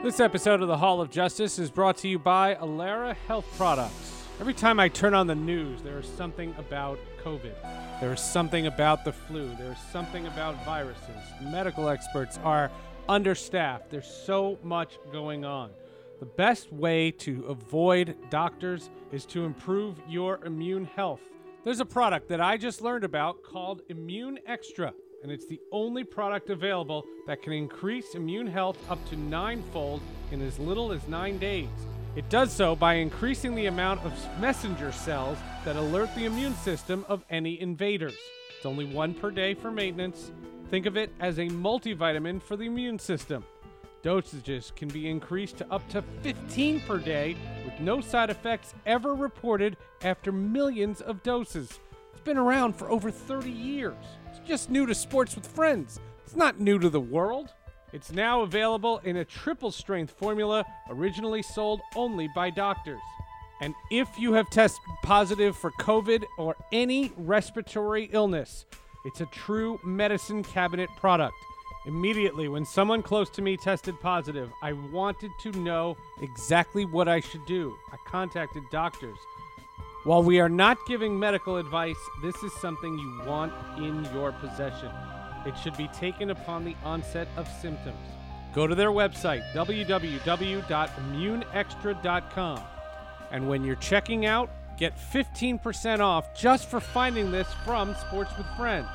This episode of the Hall of Justice is brought to you by Alara Health Products. Every time I turn on the news, there is something about COVID. There is something about the flu. There is something about viruses. Medical experts are understaffed. There's so much going on. The best way to avoid doctors is to improve your immune health. There's a product that I just learned about called Immune Extra, and it's the only product available that can increase immune health up to ninefold in as little as nine days. It does so by increasing the amount of messenger cells that alert the immune system of any invaders. It's only one per day for maintenance. Think of it as a multivitamin for the immune system. Dosages can be increased to up to 15 per day with no side effects ever reported after millions of doses. It's been around for over 30 years. Just new to sports with friends. It's not new to the world. It's now available in a triple strength formula originally sold only by doctors. And if you have tested positive for COVID or any respiratory illness, it's a true medicine cabinet product. Immediately, when someone close to me tested positive, I wanted to know exactly what I should do. I contacted doctors. While we are not giving medical advice, this is something you want in your possession. It should be taken upon the onset of symptoms. Go to their website, www.immuneextra.com. And when you're checking out, get 15% off just for finding this from Sports with Friends.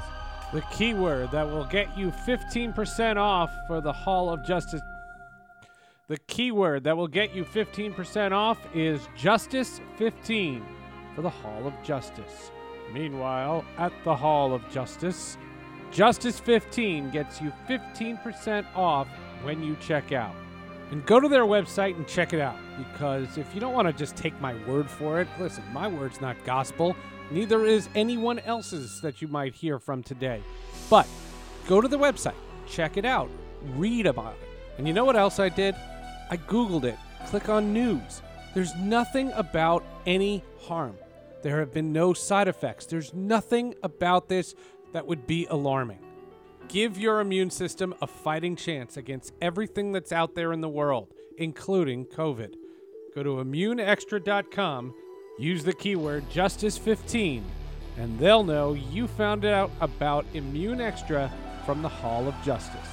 The keyword that will get you 15% off for the Hall of Justice. The keyword that will get you 15% off is Justice15 for the Hall of Justice. Meanwhile, at the Hall of Justice, Justice 15 gets you 15% off when you check out. And go to their website and check it out because if you don't want to just take my word for it, listen, my word's not gospel. Neither is anyone else's that you might hear from today. But go to the website, check it out, read about it. And you know what else I did? I Googled it. Click on news. There's nothing about any harm. There have been no side effects. There's nothing about this that would be alarming. Give your immune system a fighting chance against everything that's out there in the world, including COVID. Go to immuneextra.com, use the keyword Justice15, and they'll know you found out about Immune Extra from the Hall of Justice.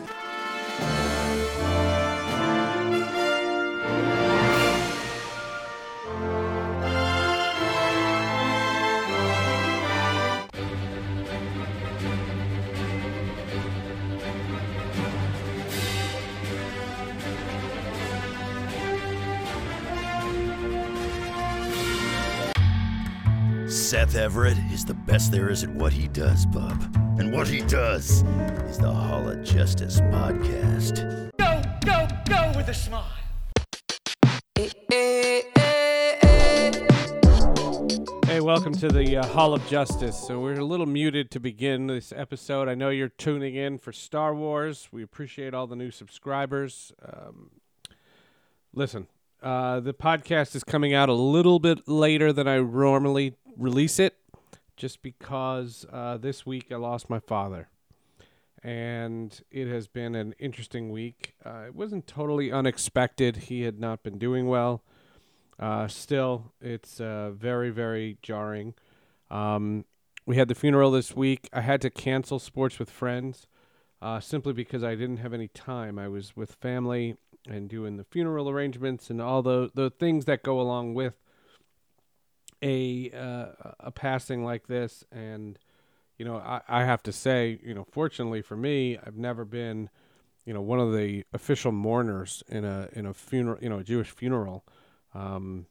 Seth Everett is the best there is at what he does, bub. And what he does is the Hall of Justice podcast. Go, go, go with a smile. Hey, welcome to the uh, Hall of Justice. So we're a little muted to begin this episode. I know you're tuning in for Star Wars. We appreciate all the new subscribers. Um, listen, uh, the podcast is coming out a little bit later than I normally release it, just because uh, this week I lost my father, and it has been an interesting week. Uh, it wasn't totally unexpected. He had not been doing well. Uh, still, it's uh, very, very jarring. Um, we had the funeral this week. I had to cancel sports with friends simply because I didn't have any time. I was with family and doing the funeral arrangements and all the the things that go along with a uh, a passing like this. And you know, I, I have to say, you know, fortunately for me, I've never been, you know, one of the official mourners in a in a funeral, you know, a Jewish funeral. Um,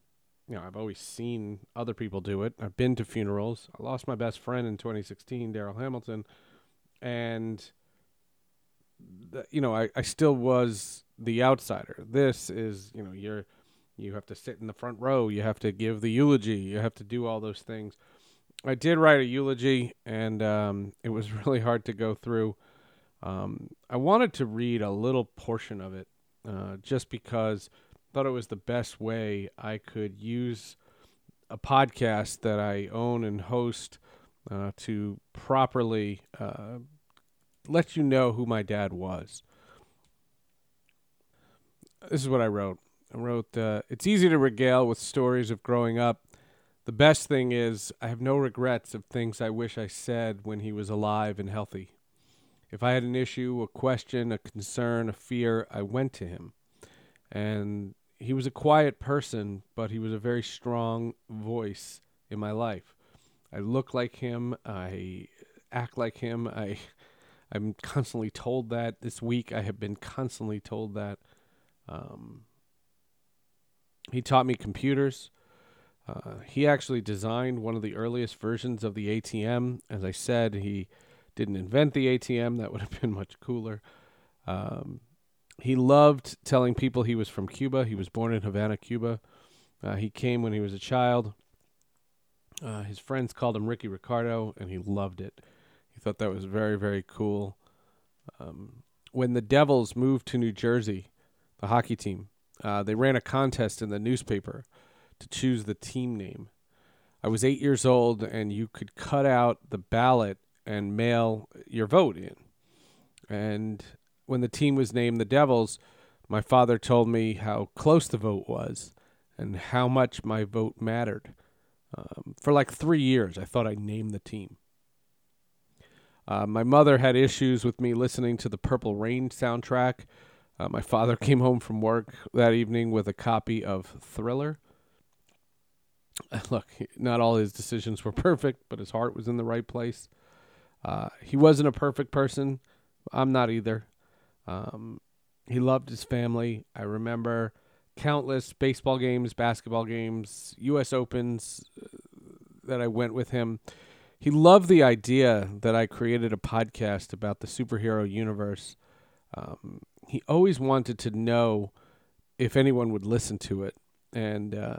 you know, I've always seen other people do it. I've been to funerals. I lost my best friend in 2016, Daryl Hamilton, and the, you know, I, I still was the outsider. This is, you know, you're you have to sit in the front row. You have to give the eulogy. You have to do all those things. I did write a eulogy, and um, it was really hard to go through. Um, I wanted to read a little portion of it, uh, just because I thought it was the best way I could use a podcast that I own and host uh, to properly uh, let you know who my dad was. This is what I wrote. I wrote, uh, It's easy to regale with stories of growing up. The best thing is, I have no regrets of things I wish I said when he was alive and healthy. If I had an issue, a question, a concern, a fear, I went to him. And he was a quiet person, but he was a very strong voice in my life. I look like him. I act like him. I, I'm constantly told that. This week, I have been constantly told that. Um, he taught me computers. Uh, he actually designed one of the earliest versions of the ATM. As I said, he didn't invent the ATM. That would have been much cooler. Um, he loved telling people he was from Cuba. He was born in Havana, Cuba. Uh, he came when he was a child. Uh, his friends called him Ricky Ricardo, and he loved it. He thought that was very, very cool. Um, when the Devils moved to New Jersey, the hockey team, uh, they ran a contest in the newspaper to choose the team name. I was eight years old, and you could cut out the ballot and mail your vote in. And when the team was named the Devils, my father told me how close the vote was and how much my vote mattered. Um, for like three years, I thought I named the team. Uh, my mother had issues with me listening to the Purple Rain soundtrack. Uh, my father came home from work that evening with a copy of Thriller. Look, not all his decisions were perfect, but his heart was in the right place. Uh, he wasn't a perfect person. I'm not either. Um, he loved his family. I remember countless baseball games, basketball games, U.S. Opens uh, that I went with him. He loved the idea that I created a podcast about the superhero universe. Um, he always wanted to know if anyone would listen to it. And uh,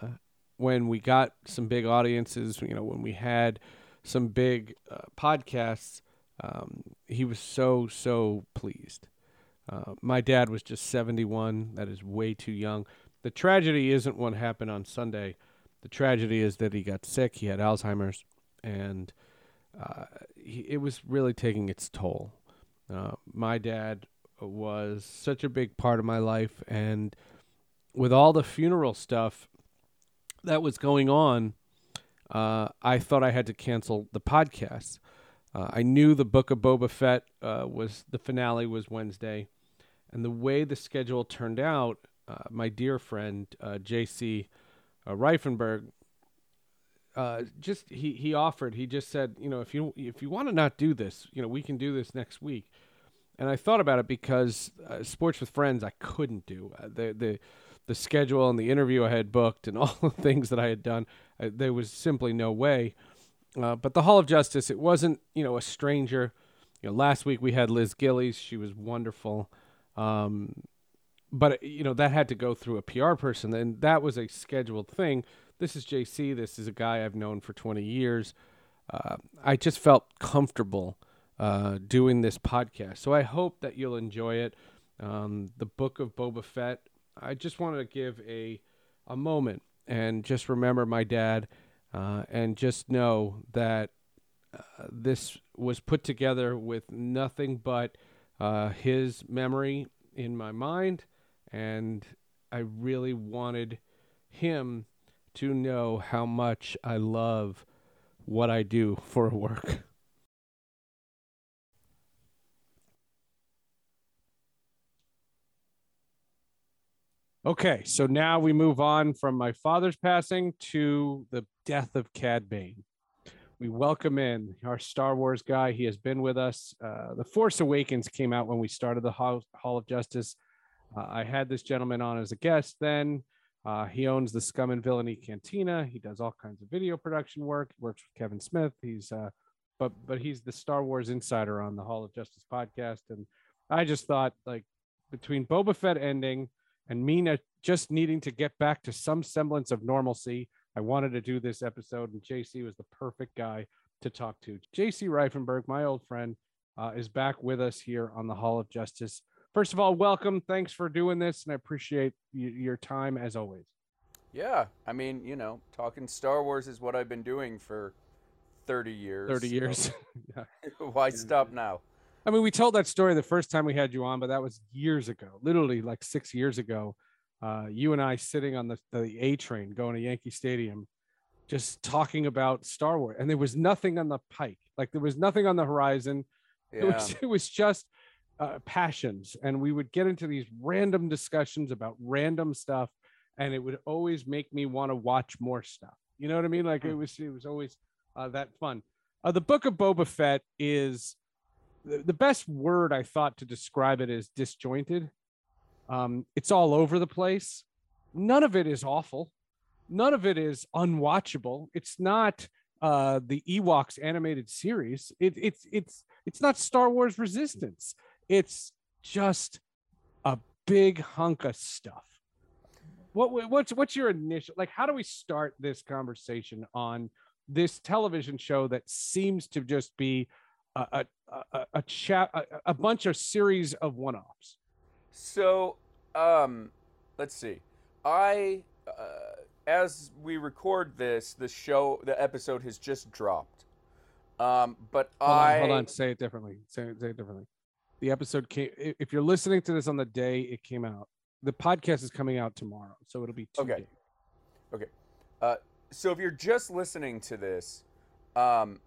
when we got some big audiences, you know, when we had some big uh, podcasts, um, he was so, so pleased. Uh, my dad was just 71. That is way too young. The tragedy isn't what happened on Sunday. The tragedy is that he got sick. He had Alzheimer's, and uh, he, it was really taking its toll. Uh, my dad was such a big part of my life, and with all the funeral stuff that was going on, uh, I thought I had to cancel the podcast. Uh, I knew the Book of Boba Fett uh, was the finale was Wednesday, and the way the schedule turned out, uh, my dear friend uh, J.C. Uh, Reifenberg uh, just he he offered. He just said, you know, if you if you want to not do this, you know, we can do this next week. And I thought about it because uh, sports with friends I couldn't do uh, the the the schedule and the interview I had booked and all the things that I had done. Uh, there was simply no way. Uh, but the Hall of Justice, it wasn't you know a stranger. You know, last week we had Liz Gillies. She was wonderful. Um, but you know that had to go through a PR person, and that was a scheduled thing this is JC. This is a guy I've known for 20 years. Uh, I just felt comfortable uh, doing this podcast. So I hope that you'll enjoy it. Um, the book of Boba Fett. I just wanted to give a a moment and just remember my dad, uh, and just know that uh, this was put together with nothing but uh, his memory in my mind, and I really wanted him to know how much I love what I do for work. Okay, so now we move on from my father's passing to the death of Cad Bane. We welcome in our Star Wars guy. He has been with us. Uh, the Force Awakens came out when we started the Hall, Hall of Justice. Uh, I had this gentleman on as a guest then. Uh, he owns the Scum and Villainy Cantina. He does all kinds of video production work. He works with Kevin Smith. He's uh, but but he's the Star Wars insider on the Hall of Justice podcast. And I just thought like between Boba Fett ending and Mina just needing to get back to some semblance of normalcy, I wanted to do this episode, and JC was the perfect guy to talk to. JC Reifenberg, my old friend, uh, is back with us here on the Hall of Justice. First of all, welcome. Thanks for doing this, and I appreciate y- your time as always. Yeah, I mean, you know, talking Star Wars is what I've been doing for 30 years. 30 so years. yeah. Why stop now? I mean, we told that story the first time we had you on, but that was years ago, literally like six years ago. Uh, you and I sitting on the, the A train going to Yankee Stadium, just talking about Star Wars, and there was nothing on the pike, like there was nothing on the horizon. It Yeah. was it was just uh, passions, and we would get into these random discussions about random stuff, and it would always make me want to watch more stuff. You know what I mean? Like it was it was always uh, that fun. Uh, the Book of Boba Fett is the, best word I thought to describe it is disjointed. Um, it's all over the place. None of it is awful. None of it is unwatchable. It's not uh, the Ewoks animated series. It, it's it's it's not Star Wars Resistance. It's just a big hunk of stuff. What what's what's your initial like? How do we start this conversation on this television show that seems to just be a a a, a, cha- a, a bunch of series of one-offs? So, um, let's see. I, uh, as we record this, the show, the episode has just dropped. Um, but Hold I on, hold on. Say it differently. Say it, say it differently. The episode came. If you're listening to this on the day it came out, the podcast is coming out tomorrow, so it'll be two Okay. days. Okay. Uh, so if you're just listening to this, um,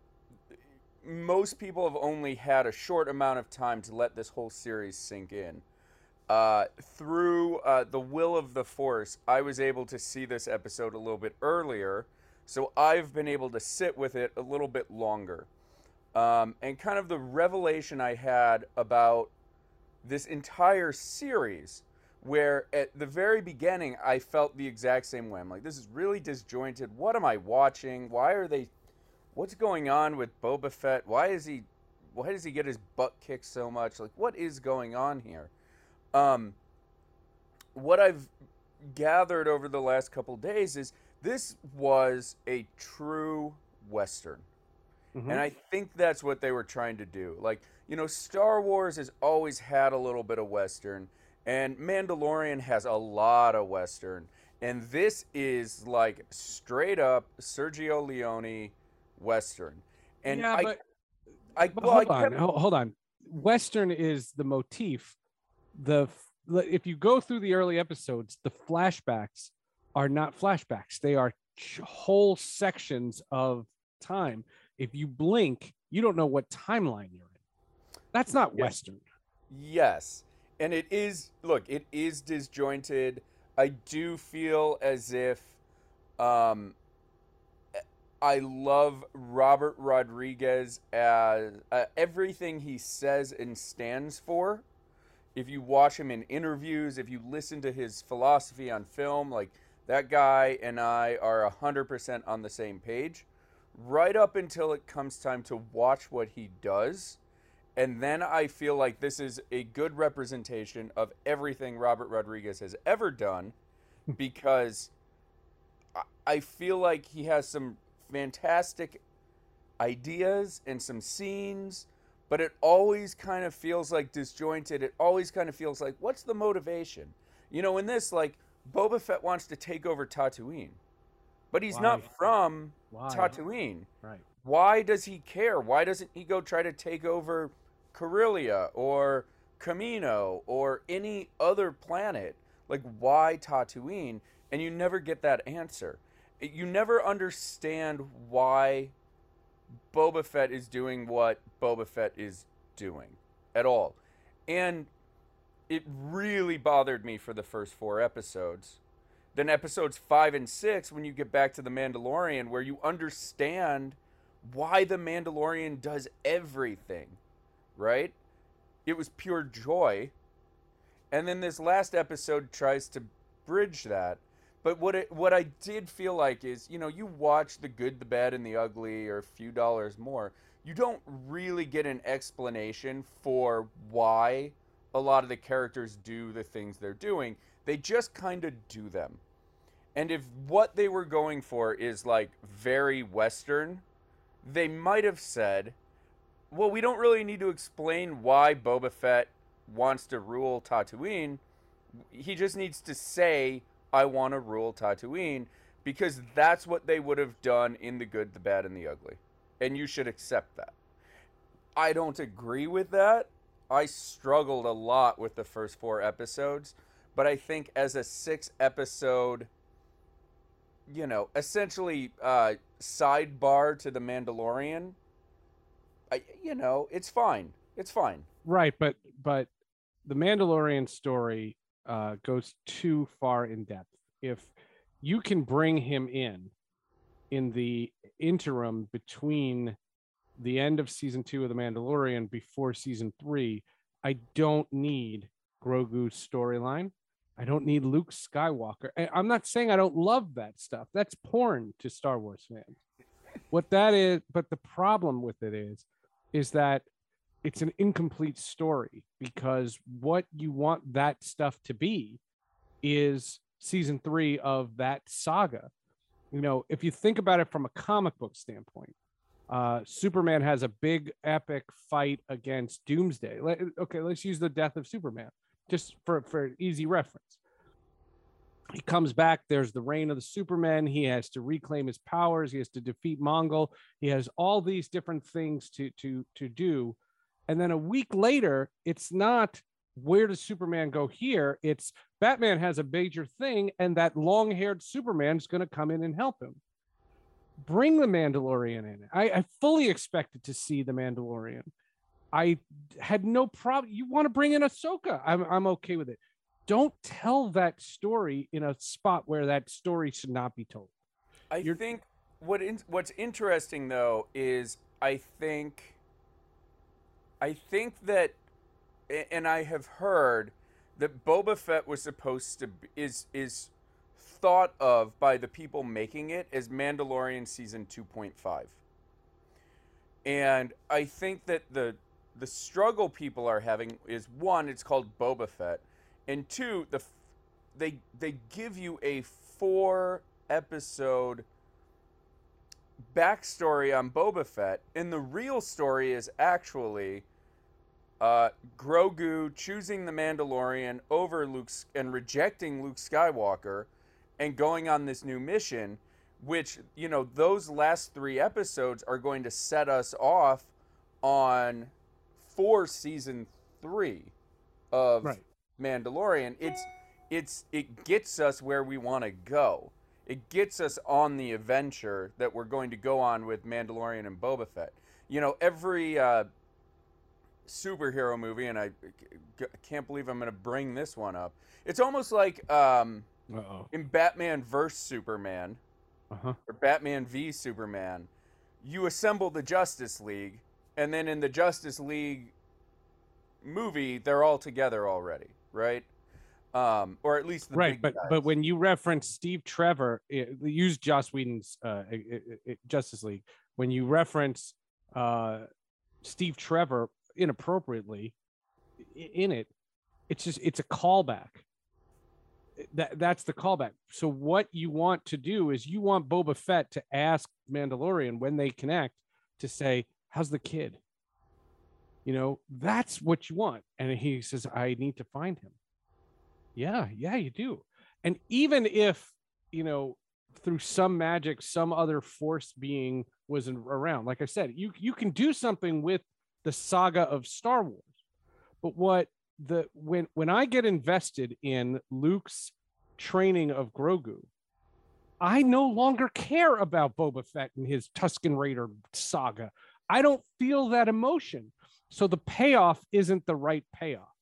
most people have only had a short amount of time to let this whole series sink in. Uh, through uh, the will of the Force, I was able to see this episode a little bit earlier, so I've been able to sit with it a little bit longer. Um, and kind of the revelation I had about this entire series where at the very beginning I felt the exact same way. I'm like, this is really disjointed. What am I watching? Why are they? What's going on with Boba Fett? Why is he? Why does he get his butt kicked so much? Like, what is going on here? Um, what I've gathered over the last couple days is this was a true western. Mhm. And I think that's what they were trying to do. Like, you know, Star Wars has always had a little bit of Western, and Mandalorian has a lot of Western. And this is like straight up Sergio Leone Western. And yeah, I, but, I, but well, hold I on, kept- ho- hold on. Western is the motif. The if you go through the early episodes, the flashbacks are not flashbacks. They are whole sections of time. If you blink, you don't know what timeline you're in. That's not Yeah. Western. Yes. And it is look, it is disjointed. I do feel as if um I love Robert Rodriguez as uh, everything he says and stands for. If you watch him in interviews, if you listen to his philosophy on film, like that guy and I are 100% on the same page. Right up until it comes time to watch what he does. And then I feel like this is a good representation of everything Robert Rodriguez has ever done because I- I feel like he has some fantastic ideas and some scenes, but it always kind of feels like disjointed. It always kind of feels like, what's the motivation? You know, in this, like, Boba Fett wants to take over Tatooine, but he's not from Why? Tatooine Right. why does he care? Why doesn't he go try to take over Corellia or Camino or any other planet? Like, why Tatooine? And you never get that answer. You never understand why Boba Fett is doing what Boba Fett is doing at all. And it really bothered me for the first four episodes. Then episodes five and six, when you get back to the Mandalorian, where you understand why the Mandalorian does everything, right? It was pure joy. And then this last episode tries to bridge that. But what it what I did feel like is, you know, you watch the good, the bad, and the ugly, or a few dollars more. You don't really get an explanation for why a lot of the characters do the things they're doing. They just kind of do them. And if what they were going for is like very Western, they might have said, well, we don't really need to explain why Boba Fett wants to rule Tatooine. He just needs to say, I want to rule Tatooine, because that's what they would have done in The Good, the Bad, and the Ugly. And you should accept that. I don't agree with that. I struggled a lot with the first four episodes, but I think as a six episode, you know, essentially uh, sidebar to The Mandalorian, I, you know, it's fine. It's fine. Right, but but the Mandalorian story uh, goes too far in depth. If you can bring him in in the interim between the end of season two of the Mandalorian before season three, I don't need Grogu's storyline. I don't need Luke Skywalker. I'm not saying I don't love that stuff. That's porn to Star Wars fans. What that is, but the problem with it is, is that it's an incomplete story because what you want that stuff to be is season three of that saga. You know, if you think about it from a comic book standpoint, uh, Superman has a big epic fight against Doomsday. Let, okay, let's use the death of Superman just for, for easy reference. He comes back. There's the reign of the Superman. He has to reclaim his powers. He has to defeat Mongul, He has all these different things to to to do. And then a week later, it's not where does Superman go here? It's Batman has a major thing, and that long-haired Superman is going to come in and help him. Bring the Mandalorian in. I, I fully expected to see the Mandalorian. I had no problem. You want to bring in Ahsoka? I'm I'm okay with it. Don't tell that story in a spot where that story should not be told. I You're- think what in, what's interesting though is I think I think that and I have heard that Boba Fett was supposed to be, is is thought of by the people making it as Mandalorian season 2.5. And I think that the the struggle people are having is one it's called Boba Fett and two the they they give you a four episode backstory on Boba Fett, and the real story is actually uh, Grogu choosing the Mandalorian over Luke and rejecting Luke Skywalker, and going on this new mission. Which you know, those last three episodes are going to set us off on for season three of Right. Mandalorian. It's it's it gets us where we want to go. It gets us on the adventure that we're going to go on with Mandalorian and Boba Fett. You know, every uh, superhero movie, and I c- can't believe I'm going to bring this one up. It's almost like um, Uh-oh. in Batman vs Superman Uh-huh. or Batman v Superman, you assemble the Justice League, and then in the Justice League movie, they're all together already, right? Um, or at least the right but guys. but when you reference steve trevor eh, use joss whedon's uh, eh, eh, justice league. When you reference uh, steve trevor inappropriately in it it's just it's a callback. That that's the callback. So what you want to do is you want boba fett to ask mandalorian when they connect to say how's the kid? You know that's what you want. And he says i need to find him yeah, yeah, you do. And even if, you know, through some magic, some other force being was around, like I said, you you can do something with the saga of Star Wars. But what the when when I get invested in Luke's training of Grogu, I no longer care about Boba Fett and his Tusken Raider saga. I don't feel that emotion. So the payoff isn't the right payoff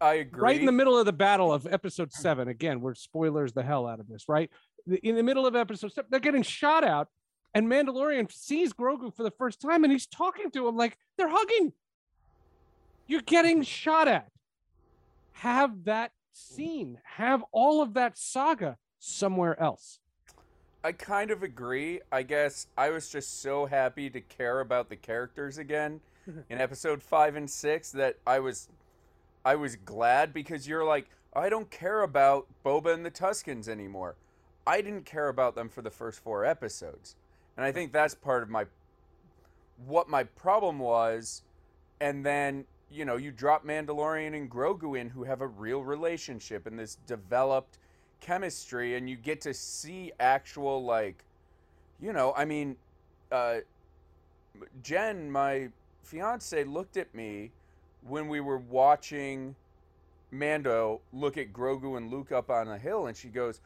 I agree. right in the middle of the battle of episode seven. Again, we're spoilers the hell out of this, right? In the middle of episode seven, they're getting shot out, and Mandalorian sees Grogu for the first time, and he's talking to him like they're hugging. You're getting shot at. Have that scene. Have all of that saga somewhere else. I kind of agree. I guess I was just so happy to care about the characters again in episode 5 and 6 that I was I was glad because you're like I don't care about Boba and the Tuskens anymore. I didn't care about them for the first 4 episodes. And I think that's part of my what my problem was and then you know you drop Mandalorian and Grogu in who have a real relationship and this developed chemistry and you get to see actual like you know i mean uh jen my fiance looked at me when we were watching mando look at grogu and luke up on a hill and she goes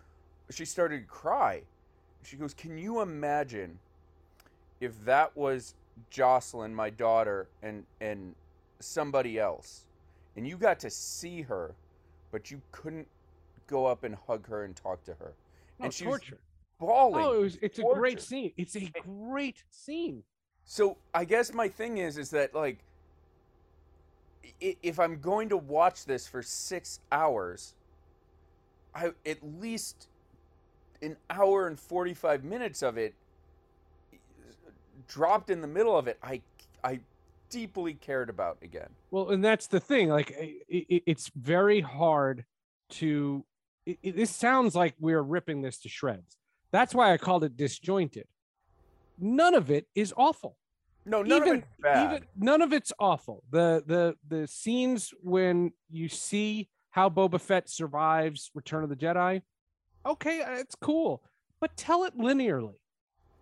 she started to cry she goes can you imagine if that was jocelyn my daughter and and somebody else and you got to see her but you couldn't go up and hug her and talk to her. No, and she was torture. bawling. Oh, it was, it's a great scene. It's a great scene. So I guess my thing is, is that like, if I'm going to watch this for six hours, I at least an hour and forty five minutes of it dropped in the middle of it. I I deeply cared about again. Well, and that's the thing. Like, i i it's very hard to. It, it- this sounds like we're ripping this to shreds. That's why I called it disjointed. None of it is awful. No, none even, of it's bad. even none of it's awful. The the the scenes when you see how Boba Fett survives Return of the Jedi, okay, uh, it's cool, but tell it linearly.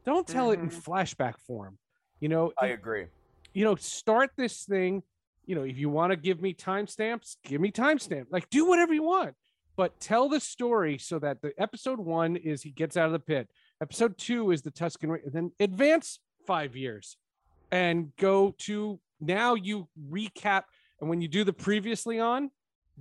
Don't tell it in flashback form. You know, I agree. you know, start this thing. You know, if you want to give me timestamps, give me timestamp. Like, do whatever you want, but tell the story so that the episode one is he gets out of the pit. Episode two is the Tusken, and then advance five years, and go to now. You recap, and when you do the previously on,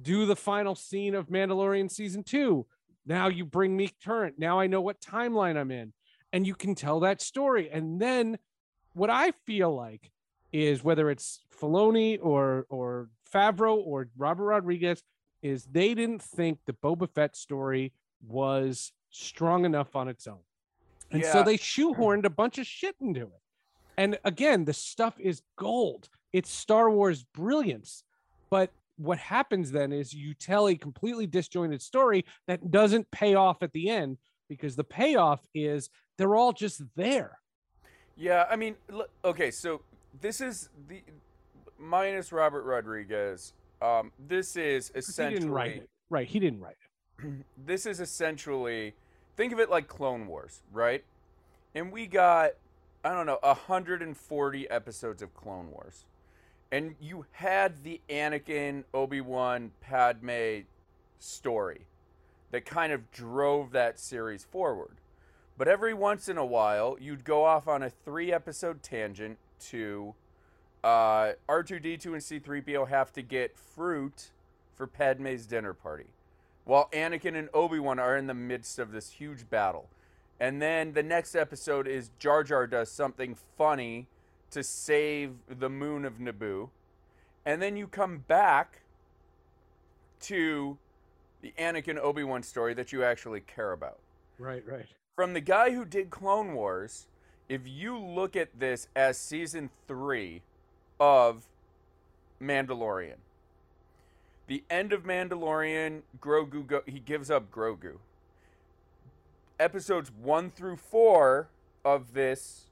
do the final scene of Mandalorian season two. Now you bring me current. Now I know what timeline I'm in, and you can tell that story. And then what I feel like is whether it's Filoni or or Favreau or Robert Rodriguez is they didn't think the Boba Fett story was strong enough on its own. And so they shoehorned a bunch of shit into it. And again, the stuff is gold. It's Star Wars brilliance. But what happens then is you tell a completely disjointed story that doesn't pay off at the end because the payoff is they're all just there. Yeah, I mean, okay, so this is the minus Robert Rodriguez. Um, this is He essentially didn't write it. Right. He didn't write it. this is essentially think of it like Clone Wars, right? And we got I don't know 140 episodes of Clone Wars, and you had the Anakin, Obi Wan, Padme story that kind of drove that series forward. But every once in a while, you'd go off on a three episode tangent to uh, R2D2 and C3PO have to get fruit for Padme's dinner party, while Anakin and Obi Wan are in the midst of this huge battle. And then the next episode is Jar Jar does something funny to save the moon of Naboo. And then you come back to the Anakin Obi Wan story that you actually care about Right, right. from the guy who did Clone Wars, if you look at this as season three of Mandalorian, the end of Mandalorian, Grogu go, he gives up Grogu. Episodes one through four of this,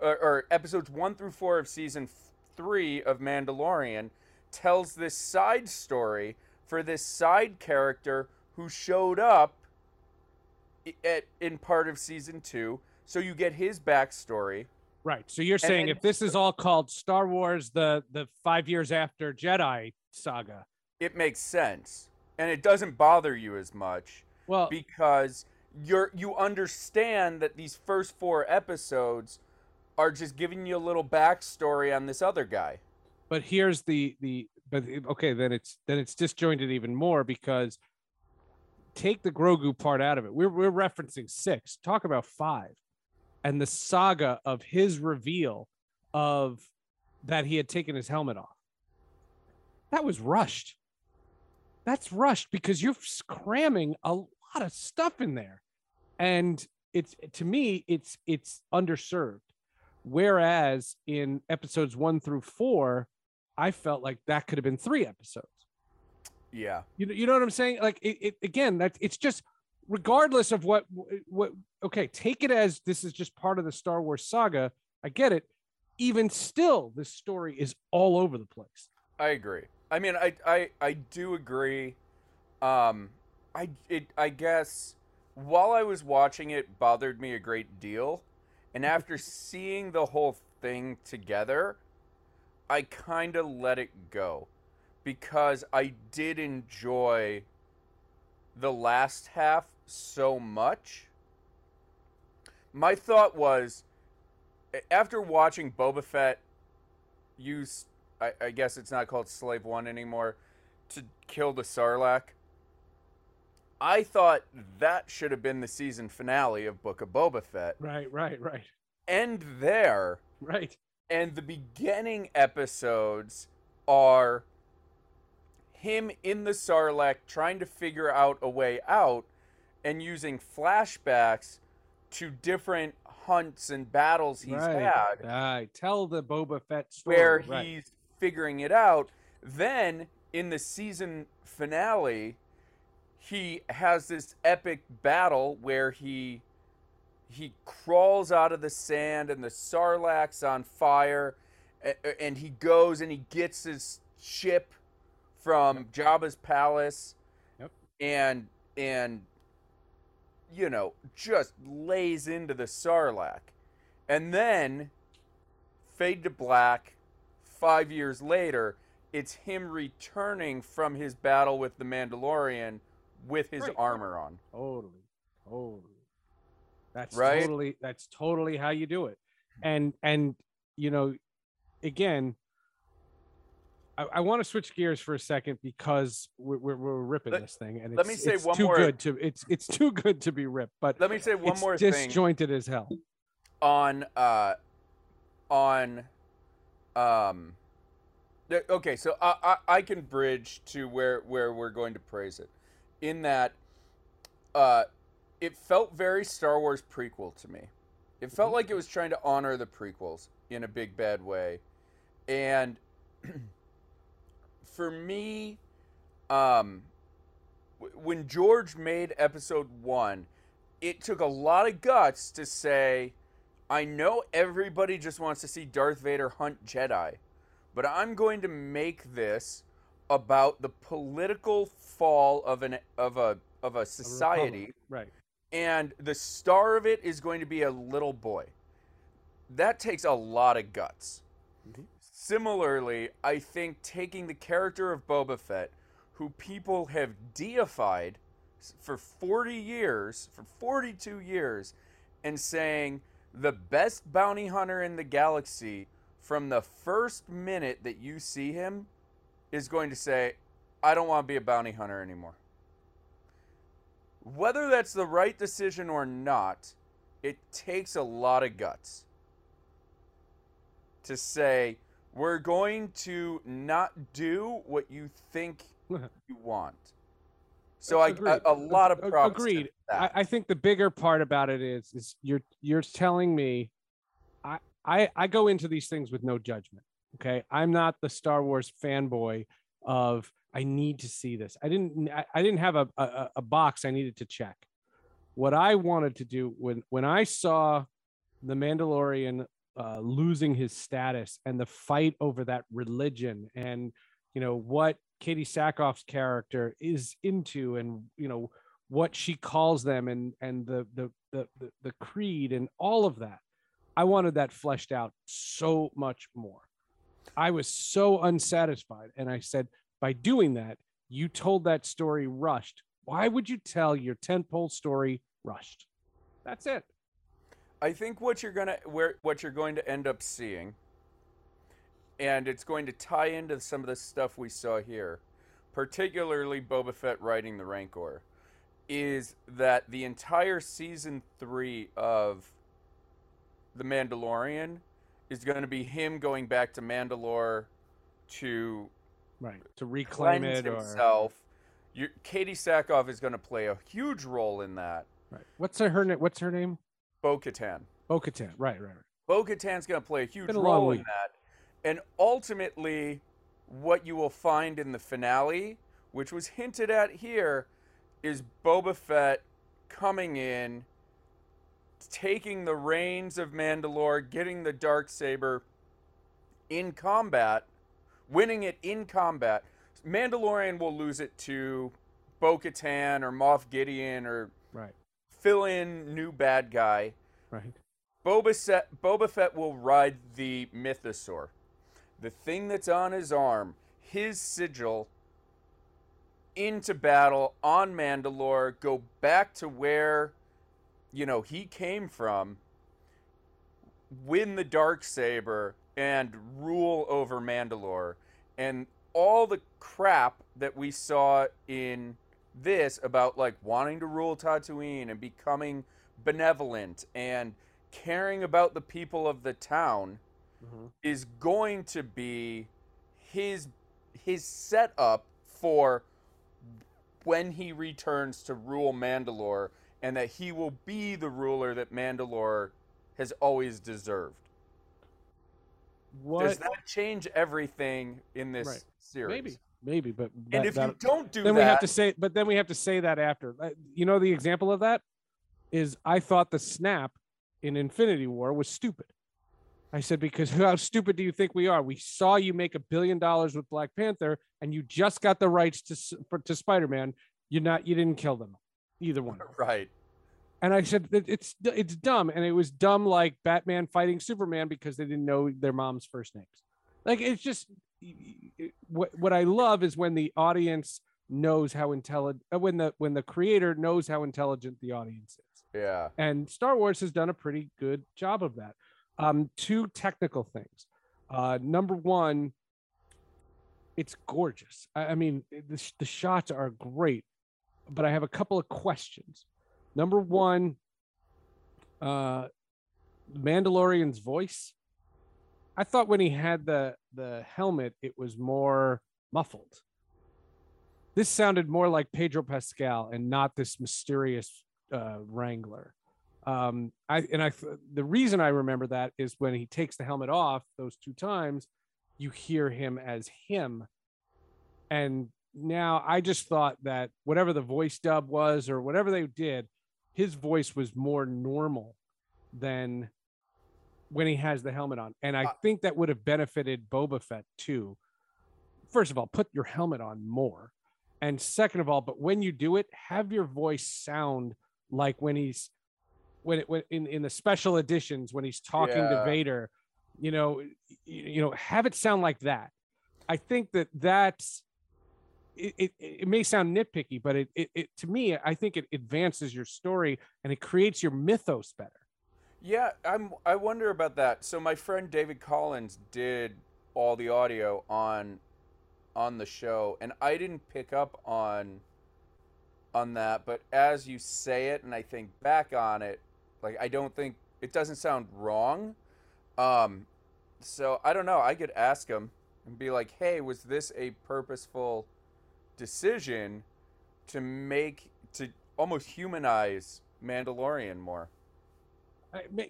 or, or episodes one through four of season three of Mandalorian, tells this side story for this side character who showed up at in part of season two. So you get his backstory. Right. So you're saying then- if this is all called Star Wars, the the five years after Jedi saga, It makes sense, and it doesn't bother you as much well, because you're you understand that these first four episodes are just giving you a little backstory on this other guy. but here's the the but okay, then it's then it's disjointed even more because take the Grogu part out of it. We're we're referencing six. Talk about five, and the saga of his reveal of that he had taken his helmet off. That was rushed. That's rushed because you're cramming a lot of stuff in there, and it's to me it's it's underserved. Whereas in episodes one through four, I felt like that could have been three episodes. Yeah. You know, you know what I'm saying? Like it, it again, that it's just regardless of what what okay, take it as this is just part of the Star Wars saga. I get it. Even still, this story is all over the place. I agree. I mean, I I I do agree. Um, I it I guess while I was watching it bothered me a great deal, and after seeing the whole thing together, I kind of let it go because I did enjoy the last half so much. My thought was after watching Boba Fett use I, I guess it's not called Slave One anymore to kill the Sarlacc. I thought that should have been the season finale of Book of Boba Fett. Right, right, right, End there right. and the beginning episodes are him in the Sarlacc trying to figure out a way out and using flashbacks to different hunts and battles he's right, had Right. Tell the Boba Fett story. where right. he's figuring it out. Then in the season finale, he has this epic battle where he he crawls out of the sand and the sarlacc's on fire and he goes and he gets his ship from Jabba's palace Yep. and and you know just lays into the sarlacc and then fade to black five years later it's him returning from his battle with the mandalorian with his Right. armor on Totally, totally. That's Right? totally that's totally how you do it. And and you know, again, I, I want to switch gears for a second because we're we're, we're ripping Let- this thing, and it's, let me say one too more- good to it's it's too good to be ripped. But let me say one it's more thing disjointed as hell. on uh on um okay so I, I i can bridge to where where we're going to praise it in that uh it felt very star wars prequel to me. It felt like it was trying to honor the prequels in a big bad way. And for me um w- when george made episode one it took a lot of guts to say, I know everybody just wants to see Darth Vader hunt Jedi, but I'm going to make this about the political fall of an of a of a A society, republic, right? and the star of it is going to be a little boy. That takes a lot of guts. Mhm. Similarly, I think taking the character of Boba Fett, who people have deified for 40 years, for 42 years, and saying the best bounty hunter in the galaxy from the first minute that you see him is going to say, I don't want to be a bounty hunter anymore. Whether that's the right decision or not, it takes a lot of guts to say, we're going to not do what you think you want. So I, a, lot of props. Agreed. I. I think the bigger part about it is is you're you're telling me I, I I go into these things with no judgment. Okay. I'm not the Star Wars fanboy of I need to see this. I didn't I, didn't have a, a a box I needed to check. What I wanted to do when when I saw the Mandalorian uh, losing his status and the fight over that religion and you know what Katee Sackhoff's character is into and you know what she calls them and and the the the the, the creed and all of that i wanted that fleshed out so much more i was so unsatisfied and i said by doing that you told that story rushed. Why would you tell your tentpole story rushed? That's it. I think what you're gonna where what you're going to end up seeing, and it's going to tie into some of the stuff we saw here, particularly Boba Fett riding the Rancor, is that the entire season three of the Mandalorian is going to be him going back to Mandalore to right to reclaim it or himself Your, Katee Sackhoff is going to play a huge role in that. Right. What's her, her name? What's her name? Bo Katan. Bo Katan. Right, right, right. Bo Katan's going to play a huge a role in that. And ultimately, what you will find in the finale, which was hinted at here, is Boba Fett coming in, taking the reins of Mandalore, getting the dark saber in combat, winning it in combat. Mandalorian will lose it to Bo-Katan or Moff Gideon or Right. fill in new bad guy. Right. Boba, Set, Boba Fett will ride the Mythosaur. The thing that's on his arm, his sigil, into battle on Mandalore, go back to where, you know, he came from, win the dark saber, and rule over Mandalore. And all the crap that we saw in this about like wanting to rule Tatooine and becoming benevolent and caring about the people of the town mm-hmm. is going to be his his setup for when he returns to rule Mandalore and that he will be the ruler that Mandalore has always deserved. What? Does that change everything in this Right. series? Maybe. Maybe, but And if that- you don't do then that, we have to say but then we have to say that after Uh, you know the example of that is i thought the snap in infinity war was stupid i said because how stupid do you think we are we saw you make a billion dollars with black panther and you just got the rights to to spider-man you're not you didn't kill them either one right. and i said it's it's dumb and it was dumb like batman fighting superman because they didn't know their mom's first names like it's just what what I love is when the audience knows how intelligent when the when the creator knows how intelligent the audience is. Yeah. And Star Wars has done a pretty good job of that. Um, two technical things. Uh, number one, it's gorgeous. I, I mean, the, the shots are great, but I have a couple of questions. Number one, uh, Mandalorian's voice. I thought when he had the the helmet, it was more muffled. This sounded more like Pedro Pascal and not this mysterious uh, Wrangler. Um, I and I the reason I remember that is when he takes the helmet off those two times, you hear him as him, and now I just thought that whatever the voice dub was or whatever they did, his voice was more normal than when he has the helmet on. And I Uh, think that would have benefited Boba Fett too. First of all, put your helmet on more. And second of all, but when you do it, have your voice sound like when he's when it when in, in the special editions when he's talking to Vader, you know, y- you know, have it sound like that. I think that that's it, it, it may sound nitpicky, but it, it, it to me, I think it advances your story and it creates your mythos better. Yeah, I'm. I wonder about that. So my friend David Collins did all the audio on on the show, and I didn't pick up on on that. But as you say it, and I think back on it, like I don't think it doesn't sound wrong. Um, so I don't know. I could ask him and be like, "Hey, was this a purposeful decision to make to almost humanize Mandalorian more?"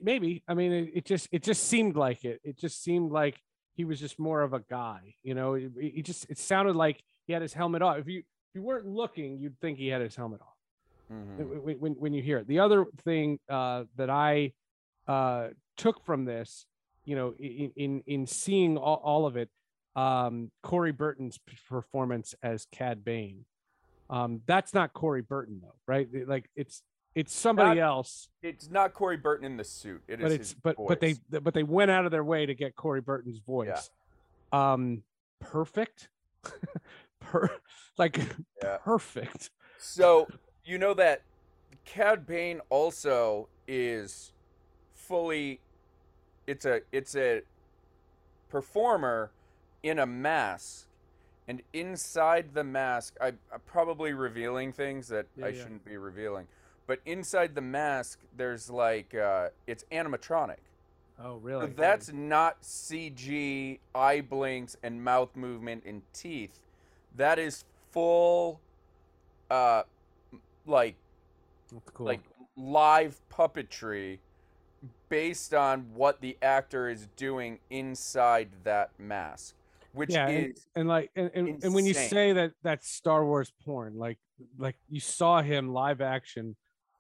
Maybe. I mean it, it just it just seemed like it. It just seemed like he was just more of a guy you know? It, it just it sounded like he had his helmet off. If you if you weren't looking you'd think he had his helmet off. Mhm. when, when, when you hear it. The other thing uh that i uh took from this you know in in in seeing all, all of it um corey burton's performance as cad bane um that's not corey burton though right like it's it's somebody Not- else It's not Corey Burton in the suit. It is but it's but but they but they went out of their way to get Corey Burton's voice. Um perfect. per like Yeah. perfect. So you know that Cad Bane also is fully. It's a it's a performer in a mask, and inside the mask, I, I'm probably revealing things that Yeah, I yeah. shouldn't be revealing. But inside the mask, there's like uh, it's animatronic. Oh So really? that's not CG eye blinks and mouth movement and teeth. That is full uh, like cool. like live puppetry based on what the actor is doing inside that mask, which yeah, and, is and like and, and, and when you say that that's Star Wars porn, like like you saw him live action,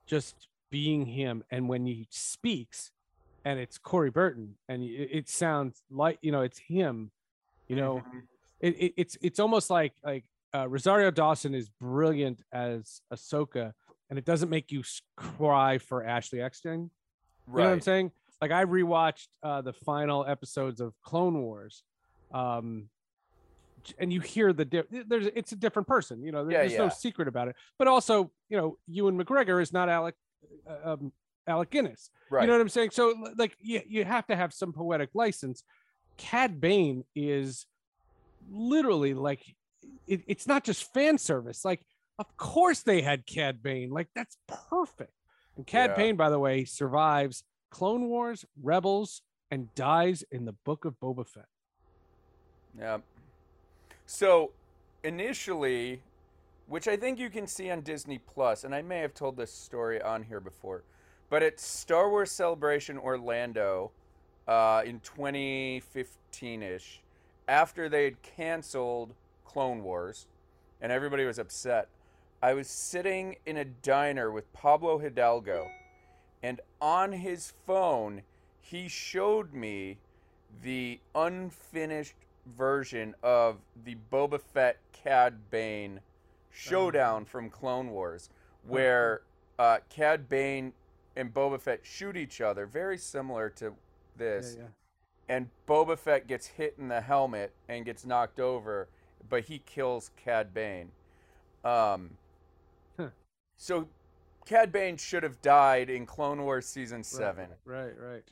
just being him, and when he speaks, and it's Corey Burton, and it, it sounds like you know it's him, you know, Mhm. it, it, it's it's almost like like uh, Rosario Dawson is brilliant as Ahsoka, and it doesn't make you cry for Ashley Eckstein. You know what I'm saying? Like I rewatched uh, the final episodes of Clone Wars, um, and you hear the di- there's it's a different person. You know, there- Yeah, there's no secret about it. But also, you know, Ewan McGregor is not Alec uh, um, Alec Guinness. right. You know what I'm saying? So like you you have to have some poetic license. Cad Bane is literally like it, it's not just fan service. Like, of course they had Cad Bane. Like that's perfect. And Cad Yeah. Bane, by the way, survives Clone Wars, Rebels, and dies in the Book of Boba Fett. Yeah. So initially, which I think you can see on Disney Plus, and I may have told this story on here before, but at Star Wars Celebration Orlando uh, in 2015 ish, after they had canceled Clone Wars and everybody was upset, I was sitting in a diner with Pablo Hidalgo, and on his phone, he showed me the unfinished version of the Boba Fett Cad Bane showdown from Clone Wars, where uh, Cad Bane and Boba Fett shoot each other, very similar to this. Yeah, And Boba Fett gets hit in the helmet and gets knocked over, but he kills Cad Bane. Um, Huh. So Cad Bane should have died in Clone Wars season yeah. seven Right, right.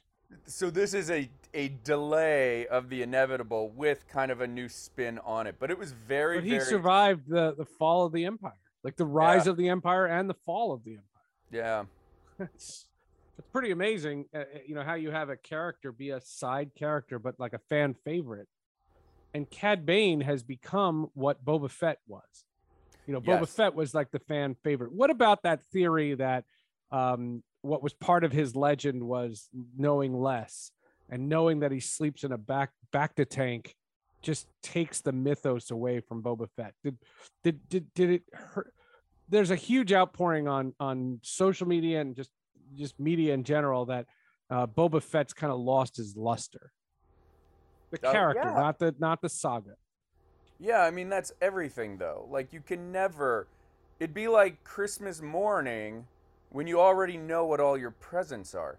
So this is a a delay of the inevitable with kind of a new spin on it but it was very But he very survived the the fall of the Empire, like the rise Yeah. of the Empire and the fall of the Empire. yeah it's it's pretty amazing uh, uh, you know how you have a character be a side character but like a fan favorite and cad bane has become what boba fett was you know boba Yes. fett was like the fan favorite what about that theory that um what was part of his legend was knowing less and knowing that he sleeps in a back Bacta tank just takes the mythos away from boba fett did did did, did it hurt there's a huge outpouring on on social media and just just media in general that uh, Boba Fett's kind of lost his luster. The Oh, character, yeah. not the not the saga. yeah i mean that's everything though like you can never it'd be like christmas morning when you already know what all your presents are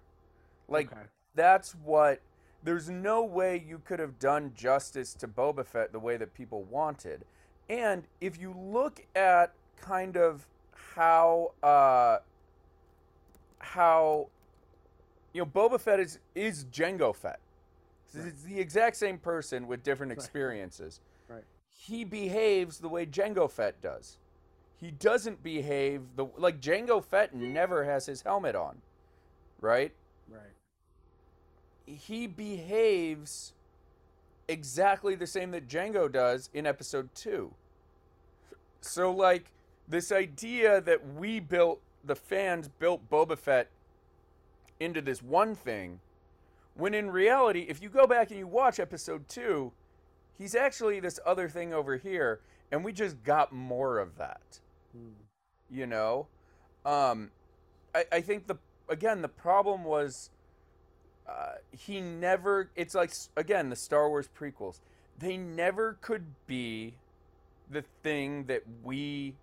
like Okay. that's what there's no way you could have done justice to Boba Fett the way that people wanted. And if you look at kind of how uh how you know Boba Fett is is Jango Fett. It's the exact same person with different experiences. Right. He behaves the way Jango Fett does. He doesn't behave the like Jango Fett never has his helmet on. Right? Right. he behaves exactly the same that Jango does in episode two. So, like, this idea that we built, the fans built Boba Fett into this one thing, when in reality, if you go back and you watch episode two, he's actually this other thing over here, and we just got more of that you know? Um i i think the again the problem was uh he never it's like again the star wars prequels. They never could be the thing that we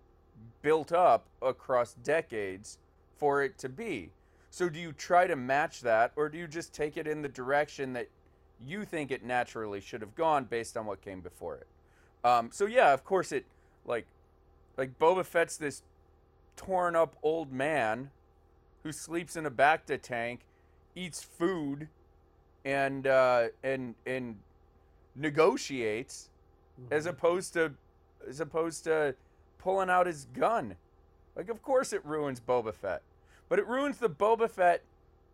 built up across decades for it to be. So do you try to match that or do you just take it in the direction that you think it naturally should have gone based on what came before it? Um so yeah of course it like like Boba Fett's this torn up old man who sleeps in a Bacta tank, eats food, and uh, and and negotiates, as opposed to as opposed to pulling out his gun. Like, of course, it ruins Boba Fett, but it ruins the Boba Fett,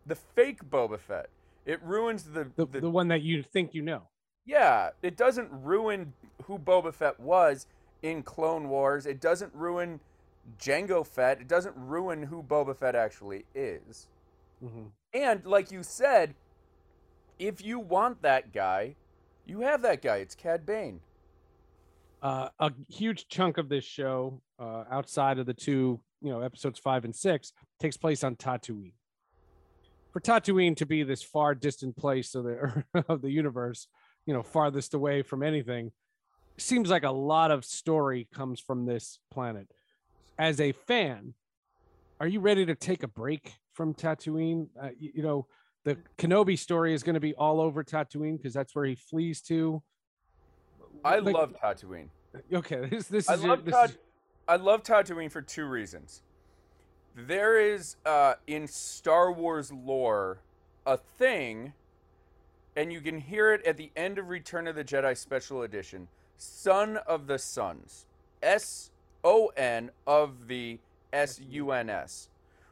the fake Boba Fett. It ruins the The, the the one that you think you know. yeah, it doesn't ruin who Boba Fett was in Clone Wars. It doesn't ruin Jango Fett. It doesn't ruin who Boba Fett actually is. Mhm. And like you said, if you want that guy, you have that guy. It's Cad Bane. uh, a huge chunk of this show, uh, outside of the two, you know, episodes five and six, takes place on Tatooine. For Tatooine to be this far distant place of the of the universe, you know, farthest away from anything, seems like a lot of story comes from this planet. As a fan, are you ready to take a break from Tatooine? Uh, you, you know, the Kenobi story is going to be all over Tatooine because that's where he flees to. I Like- love Tatooine. Okay, this this I is your- love Tat- is- I love Tatooine for two reasons. There is uh, in Star Wars lore a thing, and you can hear it at the end of Return of the Jedi Special Edition. Son of the Suns, S O N of the S U N S,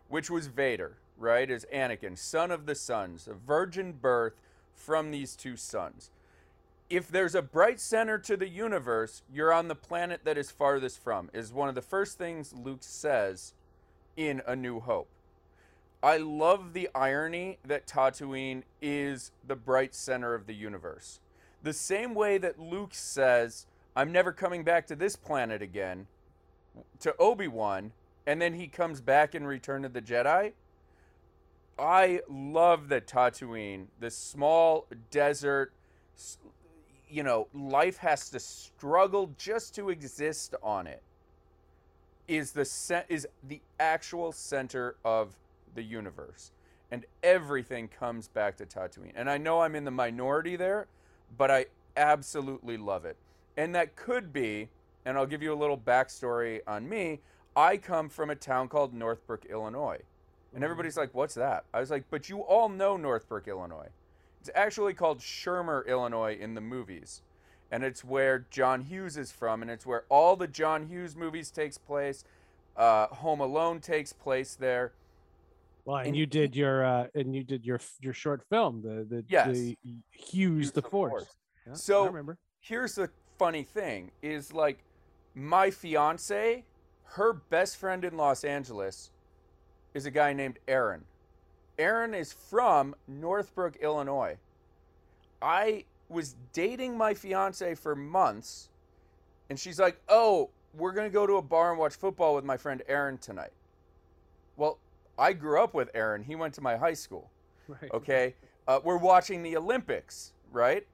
which was Vader, right? Is Anakin, son of the suns, a virgin birth from these two suns if there's a bright center to the universe, you're on the planet that is farthest from, is one of the first things Luke says in A New Hope. I love the irony that Tatooine is the bright center of the universe. The same way that Luke says, I'm never coming back to this planet again, to Obi Wan, and then he comes back in Return of the Jedi. I love that Tatooine, this small desert, you know, life has to struggle just to exist on it. Is the is the actual center of the universe, and everything comes back to Tatooine. And I know I'm in the minority there, but I absolutely love it. And that could be, and I'll give you a little backstory on me. I come from a town called Northbrook, Illinois. And everybody's like, what's that? I was like, but you all know Northbrook, Illinois. It's actually called Shermer, Illinois in the movies. And it's where John Hughes is from, and it's where all the John Hughes movies takes place. Uh, Home Alone takes place there. Well, and And you did your uh, and you did your your short film, the the, Yes. the Hughes the, Force. Yeah, So-. Here's the funny thing: is like my fiance, her best friend in Los Angeles, is a guy named Aaron. Aaron is from Northbrook, Illinois. I was dating my fiance for months, and she's like, "Oh, we're gonna go to a bar and watch football with my friend Aaron tonight." Well, I grew up with Aaron. He went to my high school. Right. Okay, uh, we're watching the Olympics, right?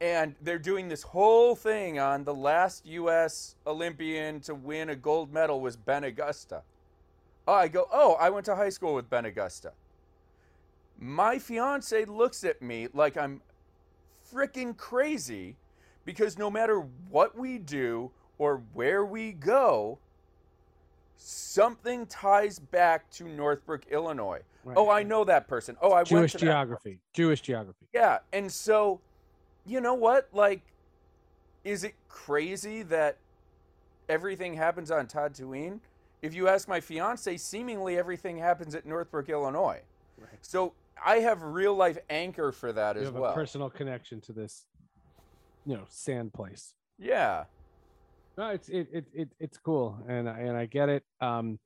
And they're doing this whole thing on the last U.S. Olympian to win a gold medal was Ben Augusta. Oh, I go, oh, I went to high school with Ben Augusta. My fiance looks at me like I'm freaking crazy because no matter what we do or where we go, something ties back to Northbrook, Illinois. Right. Oh, I know that person. Oh, I went Jewish geography. Jewish geography. yeah, and so, you know what? Like, is it crazy that everything happens on Tatooine? If you ask my fiance, seemingly everything happens at Northbrook, Illinois. Right. So I have real life anchor for that You as have well. a personal connection to this, you know, sand place. yeah, No, it's it, it, it it's cool, and I- and I get it. Um,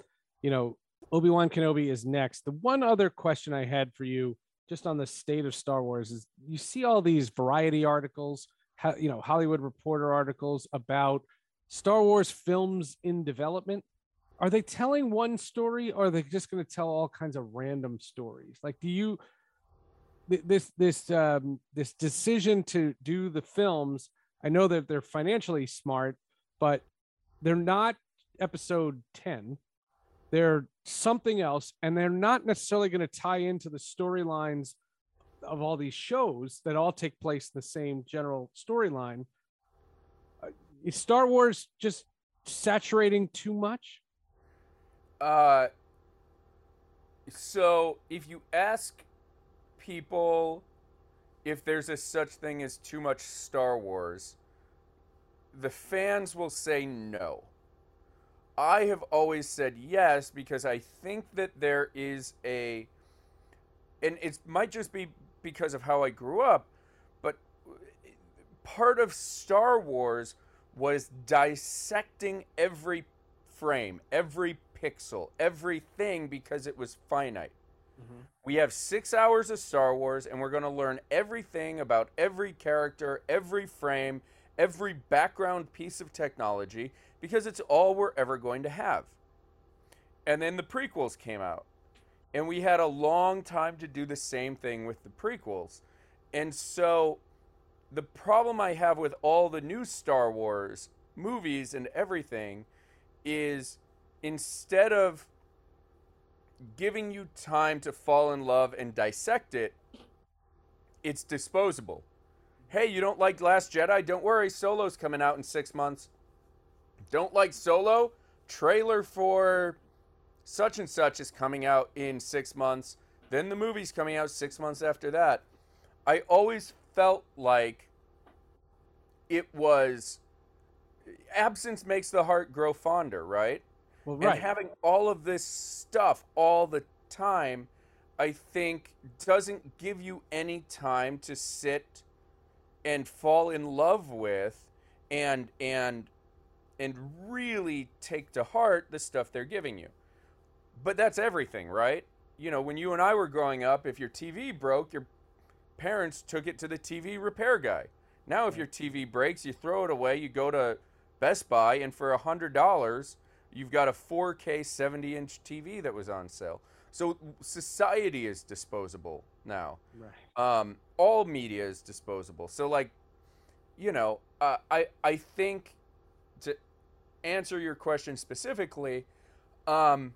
you know, Obi Wan Kenobi is next. The one other question I had for you, just on the state of Star Wars, is you see all these variety articles, how you know Hollywood Reporter articles about Star Wars films in development. Are they telling one story, or are they just going to tell all kinds of random stories? Like, do you th- this this um, this decision to do the films? I know that they're financially smart, but they're not episode 10 they're something else and they're not necessarily going to tie into the storylines of all these shows that all take place in the same general storyline. Uh, is star wars just saturating too much? Uh, so if you ask people if there's a such thing as too much Star Wars, the fans will say no. I have always said yes because I think that there is a, and it might just be because of how I grew up, but part of Star Wars was dissecting every frame, every pixel, everything because it was finite. Mm-hmm. We have six hours of Star Wars, and we're going to learn everything about every character, every frame, every background piece of technology because it's all we're ever going to have. And then the prequels came out, and we had a long time to do the same thing with the prequels. And so the problem I have with all the new Star Wars movies and everything is instead of giving you time to fall in love and dissect it, it's disposable. Hey, you don't like Last Jedi? Don't worry, Solo's coming out in six months. Don't like Solo? Trailer for such and such is coming out in six months. Then the movie's coming out six months after that. I always felt like it was absence makes the heart grow fonder, right? Well, right. And having all of this stuff all the time, I think, doesn't give you any time to sit and fall in love with and and and really take to heart the stuff they're giving you. But that's everything, right? You know, when you and I were growing up, if your TV broke, your parents took it to the TV repair guy. Now, if your TV breaks, you throw it away, you go to Best Buy, and for a $100, you've got a 4K 70 inch TV that was on sale. So society is disposable now. right. Um, all media is disposable. So, like, you know, uh, I, I think to answer your question specifically, um,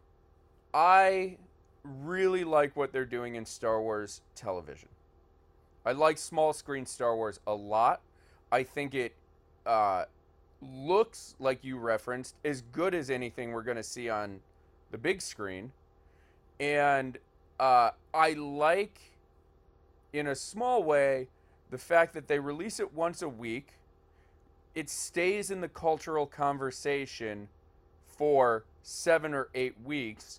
I really like what they're doing in Star Wars television. I like small screen Star Wars a lot. I think it uh, looks like you referenced as good as anything we're going to see on the big screen, and uh, I like, in a small way, the fact that they release it once a week. It stays in the cultural conversation for seven or eight weeks.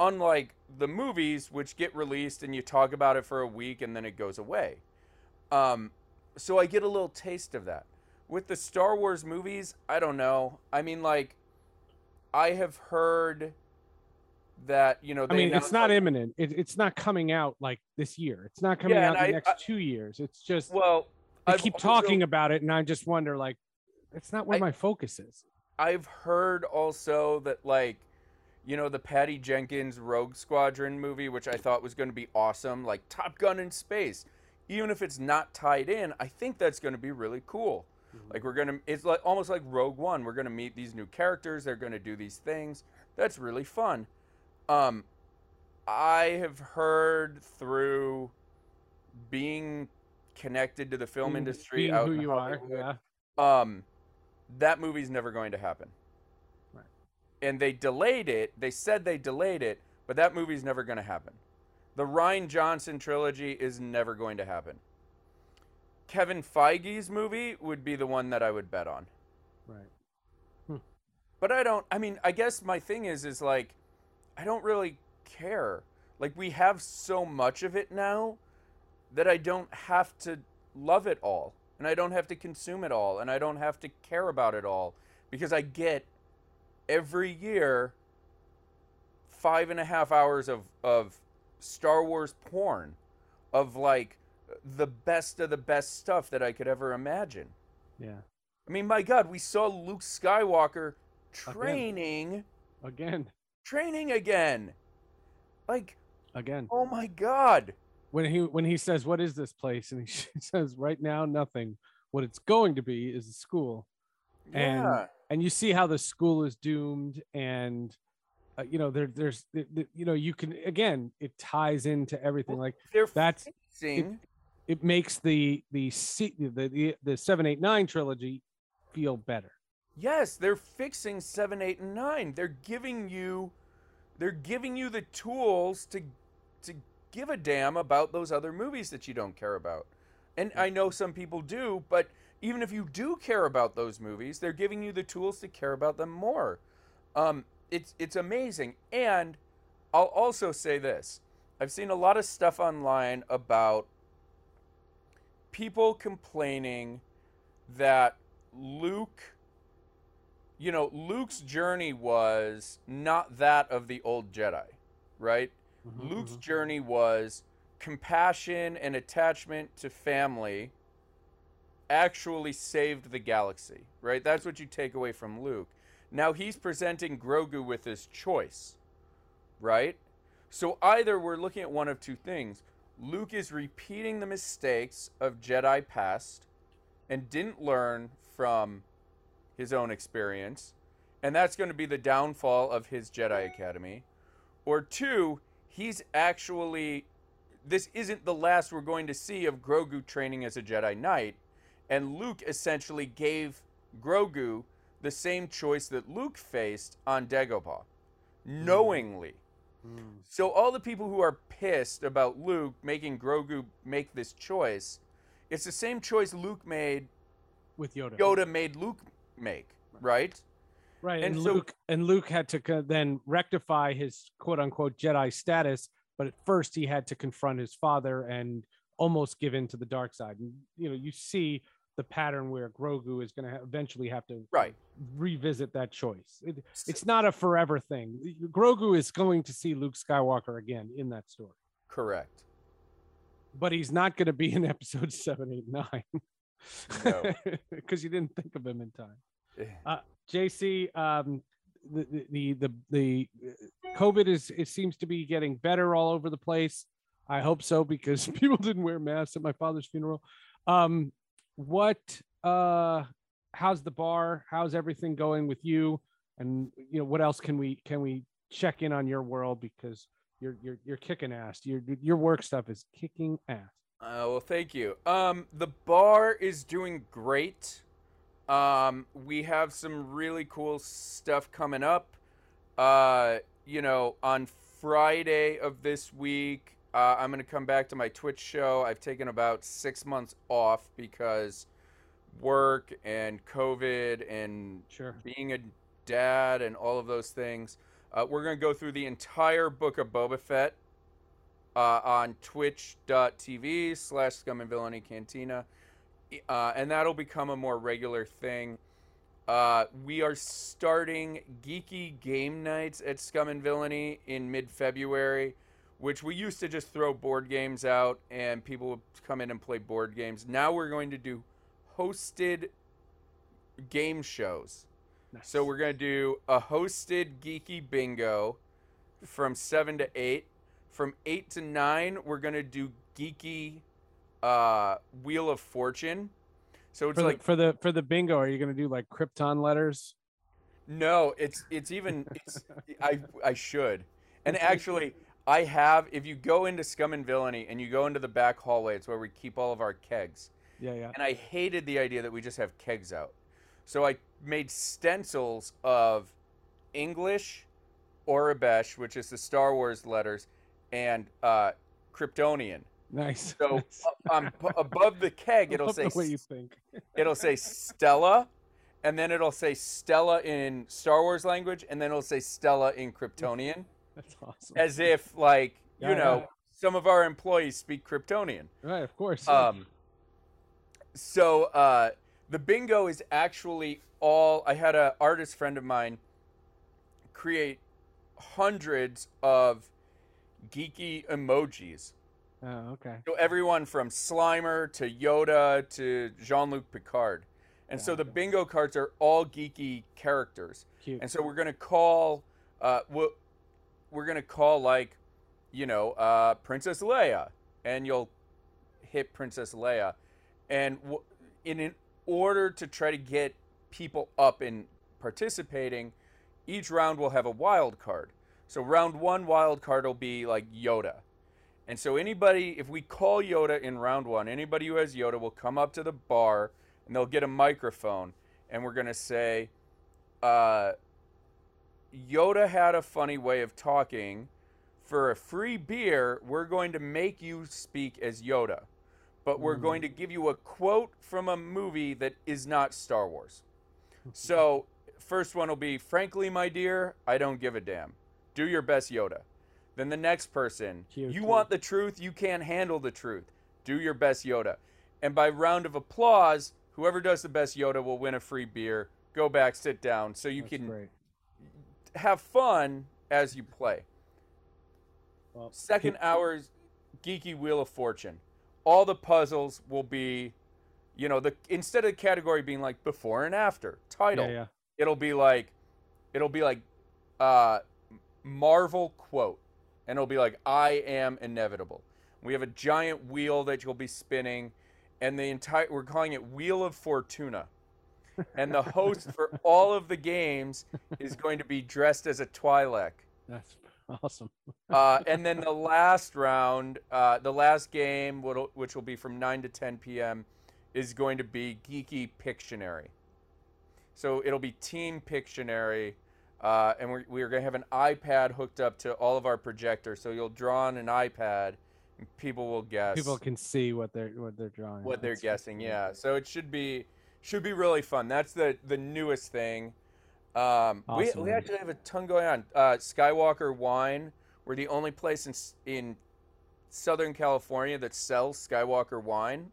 Unlike the movies which get released and you talk about it for a week and then it goes away. Um, so i get a little taste of that. With the star wars movies i don't know. I mean like i have heard that you know I mean, it's not like- imminent. It, it's not coming out like this year. It's not coming Yeah, out the I- next I- two years. It's just well I've keep also- talking about it, and I just wonder, like, it's not where I- my focus is. I've heard also that like you know the Patty Jenkins Rogue Squadron movie which I thought was going to be awesome like Top Gun in space even if it's not tied in I think that's going to be really cool mm-hmm. like we're going to it's like almost like Rogue One we're going to meet these new characters they're going to do these things that's really fun um I have heard through being connected to the film industry who in you are, yeah. um that movie's never going to happen Right. and they delayed it they said they delayed it but that movie's never going to happen the rian johnson trilogy is never going to happen kevin feige's movie would be the one that i would bet on Right. but i don't i mean i guess my thing is is like i don't really care like we have so much of it now that i don't have to love it all and i don't have to consume it all and i don't have to care about it all because i get every year five and a half hours of of star wars porn of like the best of the best stuff that i could ever imagine Yeah. I mean, my God, we saw Luke Skywalker training, Again. Training again. Like, Again. oh my God. When he when he says, "What is this place?" and he says, "Right now, nothing. What it's going to be is a school." And- Yeah. and you see how the school is doomed and uh, you know there there's th- th- you know you can again it ties into everything like that's fixing. it makes the the the the, the 789 trilogy feel better yes, they're fixing seven, eight, and nine. They're giving you, they're giving you the tools to, to give a damn about those other movies that you don't care about. And I know some people do, but even if you do care about those movies, they're giving you the tools to care about them more. Um, it's it's amazing. And I'll also say this: I've seen a lot of stuff online about people complaining that Luke you know, Luke's journey was not that of the old Jedi, right? Mhm, Luke's mhm. journey was compassion and attachment to family actually saved the galaxy, right? That's what you take away from Luke. Now he's presenting Grogu with his choice, right? So either we're looking at one of two things. Luke is repeating the mistakes of Jedi past and didn't learn from his own experience, and that's going to be the downfall of his Jedi Academy. Or two, he's actually this isn't the last we're going to see of Grogu training as a Jedi Knight, and Luke essentially gave Grogu the same choice that Luke faced on Dagobah, knowingly. Mm. So all the people who are pissed about Luke making Grogu make this choice, it's the same choice Luke made, with Yoda. Yoda made Luke make, right? Right, And and, so- Luke and Luke had to then rectify his quote unquote Jedi status, but at first he had to confront his father and almost give in to the dark side. And you know, you see the pattern where Grogu is going to eventually have to Right. revisit that choice. It, it's not a forever thing. Grogu is going to see Luke Skywalker again in that story, Correct. but he's not going to be in episode seven, eight, nine. No. because you didn't think of him in time. Eh, Uh, JC, um, the, the the the the uh, COVID is it seems to be getting better all over the place. I hope so because people didn't wear masks at my father's funeral. Um, what uh, how's the bar? How's everything going with you? And you know what else can we can we check in on your world because you're you're you're kicking ass. Your your work stuff is kicking ass. Uh, well, thank you. Um, the bar is doing great. Um, we have some really cool stuff coming up. Uh, you know, on Friday of this week, uh, I'm gonna come back to my Twitch show. I've taken about six months off because work and COVID and Sure. being a dad and all of those things. Uh, we're going to go through the entire book of Boba Fett uh, on twitch.tv slash scum and villainy cantina. Uh, and that'll become a more regular thing. Uh, we are starting geeky game nights at Scum and Villainy in mid February, which we used to just throw board games out and people would come in and play board games. Now we're going to do hosted game shows. So we're gonna do a hosted geeky bingo from seven to eight. From eight to nine, we're gonna do geeky uh, Wheel of Fortune. So it's for like the, for the for the bingo, are you going to do like Krypton letters? no, it's it's even it's I I should. And actually, I have. If you go into Scum and Villainy and you go into the back hallway, it's where we keep all of our kegs. Yeah, yeah. and I hated the idea that we just have kegs out. So I made stencils of English, Aurebesh, which is the Star Wars letters, and uh, Kryptonian. Nice. So nice. um, above the keg, it'll say what you think. it'll say Stella, and then it'll say Stella in Star Wars language, and then it'll say Stella in Kryptonian, That's awesome. as if like you know yeah. some of our employees speak Kryptonian. right, of course. yeah. Um, so uh, the bingo is actually all. I had an artist friend of mine create hundreds of geeky emojis. oh, okay. So everyone from Slimer to Yoda to Jean-Luc Picard. And so the bingo cards are all geeky characters. Cute. And so we're gonna call, uh, we'll, we're gonna call like, you know, uh, Princess Leia, and you'll hit Princess Leia, and w- in in order to try to get people up and participating, each round will have a wild card. So round one wild card will be like Yoda, and so anybody, if we call Yoda in round one, anybody who has Yoda will come up to the bar and they'll get a microphone, and we're gonna say, uh, Yoda had a funny way of talking. For a free beer, we're going to make you speak as Yoda, but we're going to give you a quote from a movie that is not Star Wars. So, first one will be, "Frankly, my dear, I don't give a damn. Do your best, Yoda." Then the next person, "You want the truth? You can't handle the truth. Do your best, Yoda." And by round of applause, whoever does the best Yoda will win a free beer. go back, sit down, so you That's can great. have fun as you play. Well, Second hour's geeky wheel of fortune. All the puzzles will be, you know, the instead of the category being like before and after title, Yeah, yeah. it'll be like, it'll be like, uh, Marvel quote, and it'll be like, "I am inevitable." We have a giant wheel that you'll be spinning, and the entire we're calling it Wheel of Fortuna. And the host for all of the games is going to be dressed as a Twi'lek. That's awesome. Uh, and then the last round, uh, the last game, which will be from 9 to 10 p.m., is going to be Geeky Pictionary. So it'll be Team Pictionary, uh, and we're, we're going to have an iPad hooked up to all of our projectors. So you'll draw on an iPad, and people will guess People can see what they're what they're drawing. what they're That's- guessing. Yeah, so it should be should be really fun. That's the the newest thing. Um, we Awesome, we man. actually have a ton going on. Uh, Skywalker Wine. We're the only place in in Southern California that sells Skywalker wine.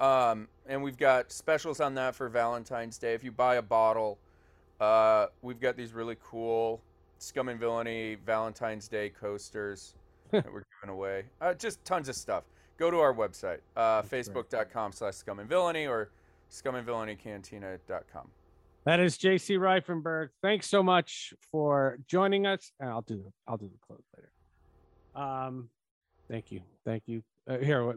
Um, and we've got specials on that for Valentine's Day. If you buy a bottle, uh, we've got these really cool Scum and Villainy Valentine's Day coasters that we're giving away. Uh, just tons of stuff. Go to our website, uh, facebook.com slash scum and villainy or scumandvillainy.cantina.com. That is JC Reifenberg. Thanks so much for joining us. And I'll do I'll do the close later. Um, thank you, thank you. Uh, here, what-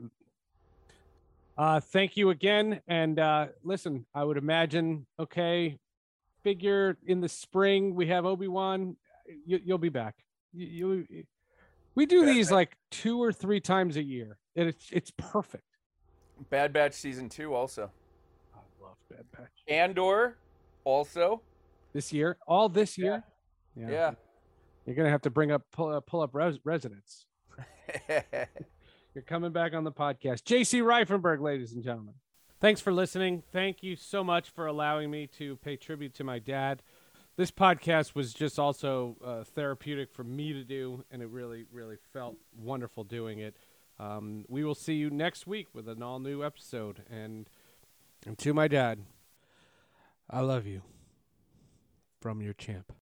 uh, thank you again. And uh, listen, I would imagine. Okay, figure in the spring we have Obi Wan. You, you'll be back. You, you, we do Bad these Batch. like two or three times a year, and it's it's perfect. Bad Batch Season 2 also. I love Bad Batch. Andor also. This year, all this Yeah. year. Yeah. You're gonna have to bring up pull, uh, pull up res- residents. You're coming back on the podcast. JC Reifenberg, ladies and gentlemen. Thanks for listening. Thank you so much for allowing me to pay tribute to my dad. This podcast was just also uh, therapeutic for me to do, and it really, really felt wonderful doing it. Um, we will see you next week with an all new episode. And, and to my dad, I love you from your champ.